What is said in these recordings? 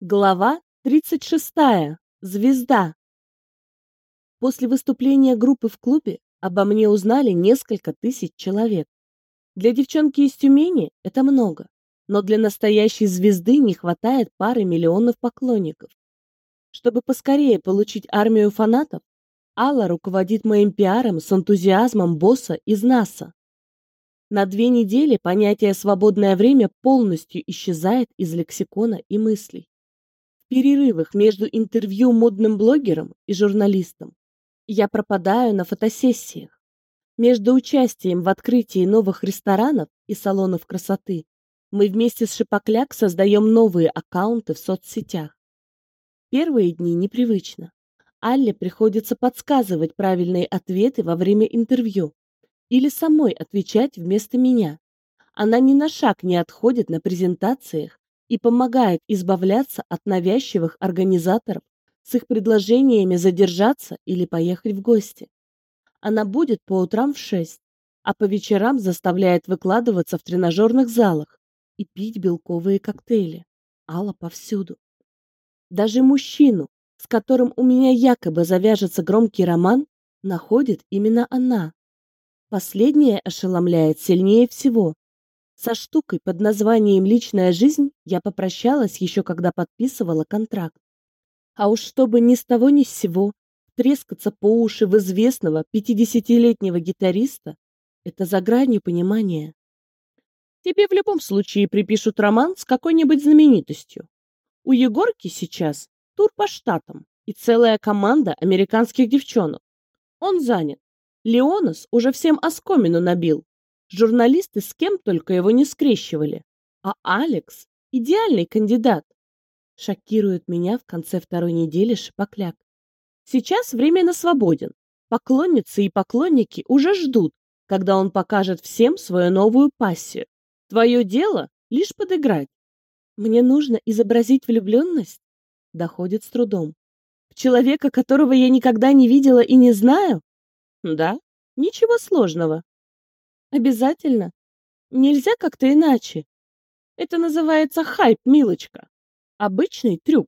Глава 36. Звезда. После выступления группы в клубе обо мне узнали несколько тысяч человек. Для девчонки из Тюмени это много, но для настоящей звезды не хватает пары миллионов поклонников. Чтобы поскорее получить армию фанатов, Алла руководит моим пиаром с энтузиазмом босса из НАСА. На две недели понятие «свободное время» полностью исчезает из лексикона и мыслей перерывах между интервью модным блогером и журналистом я пропадаю на фотосессиях. Между участием в открытии новых ресторанов и салонов красоты мы вместе с Шипокляк создаем новые аккаунты в соцсетях. Первые дни непривычно. Алле приходится подсказывать правильные ответы во время интервью или самой отвечать вместо меня. Она ни на шаг не отходит на презентациях и помогает избавляться от навязчивых организаторов с их предложениями задержаться или поехать в гости. Она будет по утрам в шесть, а по вечерам заставляет выкладываться в тренажерных залах и пить белковые коктейли. Алла повсюду. Даже мужчину, с которым у меня якобы завяжется громкий роман, находит именно она. Последнее ошеломляет сильнее всего, со штукой под названием «Личная жизнь» я попрощалась еще когда подписывала контракт. А уж чтобы ни с того ни с сего трескаться по уши в известного пятидесятилетнего гитариста, это за гранью понимания. Тебе в любом случае припишут роман с какой-нибудь знаменитостью. У Егорки сейчас тур по штатам и целая команда американских девчонок. Он занят. Леонас уже всем оскомину набил, Журналисты с кем только его не скрещивали. А Алекс – идеальный кандидат. Шокирует меня в конце второй недели Шипокляк. Сейчас временно свободен. Поклонницы и поклонники уже ждут, когда он покажет всем свою новую пассию. Твое дело – лишь подыграть. Мне нужно изобразить влюбленность? Доходит с трудом. В человека, которого я никогда не видела и не знаю? Да, ничего сложного. Обязательно? Нельзя как-то иначе. Это называется хайп, милочка. Обычный трюк.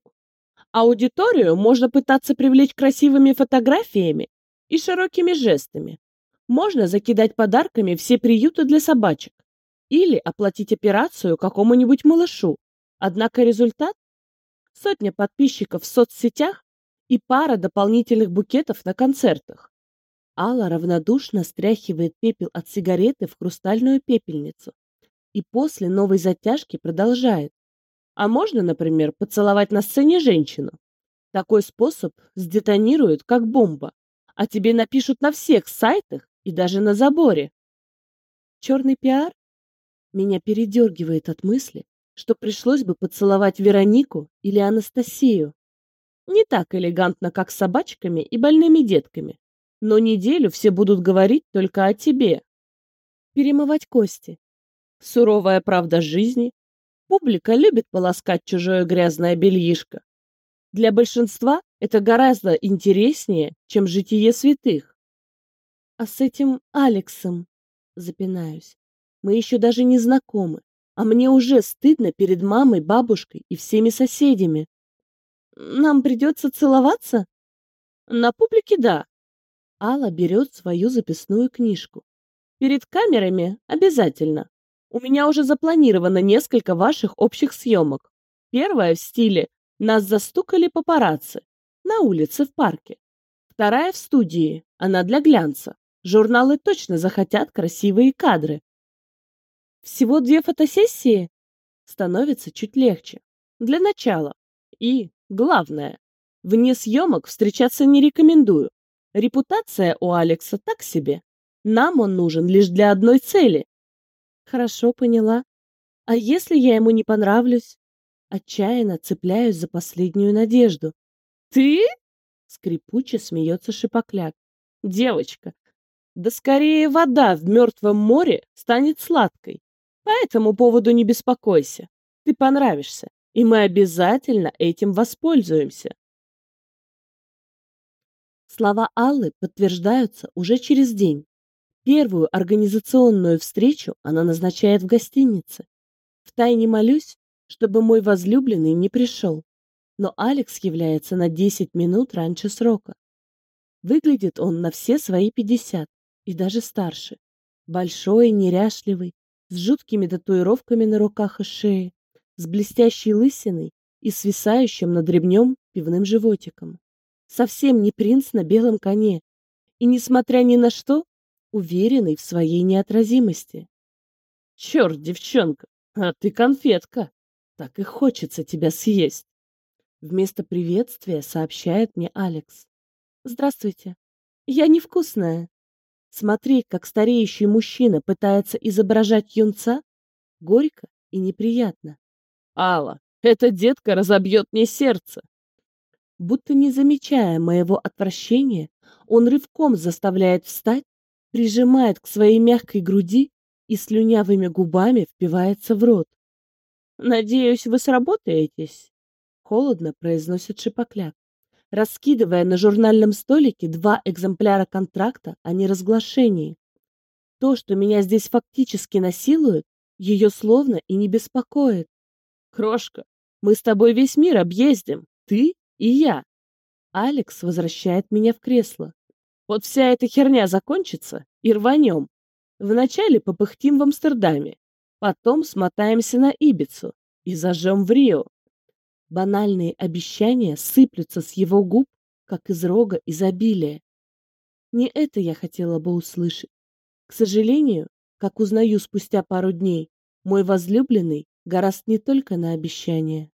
Аудиторию можно пытаться привлечь красивыми фотографиями и широкими жестами. Можно закидать подарками все приюты для собачек или оплатить операцию какому-нибудь малышу. Однако результат – сотня подписчиков в соцсетях и пара дополнительных букетов на концертах. Алла равнодушно стряхивает пепел от сигареты в хрустальную пепельницу и после новой затяжки продолжает. А можно, например, поцеловать на сцене женщину? Такой способ сдетонирует, как бомба, а тебе напишут на всех сайтах и даже на заборе. Черный пиар? Меня передергивает от мысли, что пришлось бы поцеловать Веронику или Анастасию. Не так элегантно, как с собачками и больными детками, но неделю все будут говорить только о тебе. Перемывать кости. Суровая правда жизни. Публика любит полоскать чужое грязное бельишко. Для большинства это гораздо интереснее, чем житие святых. А с этим Алексом, запинаюсь, мы еще даже не знакомы, а мне уже стыдно перед мамой, бабушкой и всеми соседями. Нам придется целоваться? На публике да, Алла берет свою записную книжку. Перед камерами обязательно. У меня уже запланировано несколько ваших общих съемок. Первая в стиле «Нас застукали папарацци» на улице в парке. Вторая в студии, она для глянца. Журналы точно захотят красивые кадры. Всего две фотосессии? Становится чуть легче. Для начала. И, главное, вне съемок встречаться не рекомендую. Репутация у Алекса так себе. Нам он нужен лишь для одной цели. Хорошо, поняла. А если я ему не понравлюсь? Отчаянно цепляюсь за последнюю надежду. Ты? Скрипуче смеется Шипокляк. Девочка, да скорее вода в мертвом море станет сладкой. По этому поводу не беспокойся. Ты понравишься, и мы обязательно этим воспользуемся. Слова Аллы подтверждаются уже через день. Первую организационную встречу она назначает в гостинице. Втайне молюсь, чтобы мой возлюбленный не пришел. но Алекс является на 10 минут раньше срока. Выглядит он на все свои 50 и даже старше. Большой, неряшливый, с жуткими татуировками на руках и шее, с блестящей лысиной и свисающим над ремнем пивным животиком. Совсем не принц на белом коне, и, несмотря ни на что, уверенный в своей неотразимости. Черт, девчонка, а ты конфетка. Так и хочется тебя съесть. Вместо приветствия сообщает мне Алекс. Здравствуйте. Я невкусная. Смотреть, как стареющий мужчина пытается изображать юнца, горько и неприятно. Алла, эта детка разобьет мне сердце. Будто не замечая моего отвращения, он рывком заставляет встать, прижимает к своей мягкой груди и слюнявыми губами впивается в рот. «Надеюсь, вы сработаетесь?» — холодно произносит Шипокляк, раскидывая на журнальном столике два экземпляра контракта о неразглашении. То, что меня здесь фактически насилуют, ее словно и не беспокоит. «Крошка, мы с тобой весь мир объездим, ты и я». Алекс возвращает меня в кресло. «Вот вся эта херня закончится, и рванем. Вначале попыхтим в Амстердаме, потом смотаемся на Ибицу и зажжем в Рио». Банальные обещания сыплются с его губ, как из рога изобилия. Не это я хотела бы услышать. К сожалению, как узнаю спустя пару дней, мой возлюбленный гораст не только на обещания.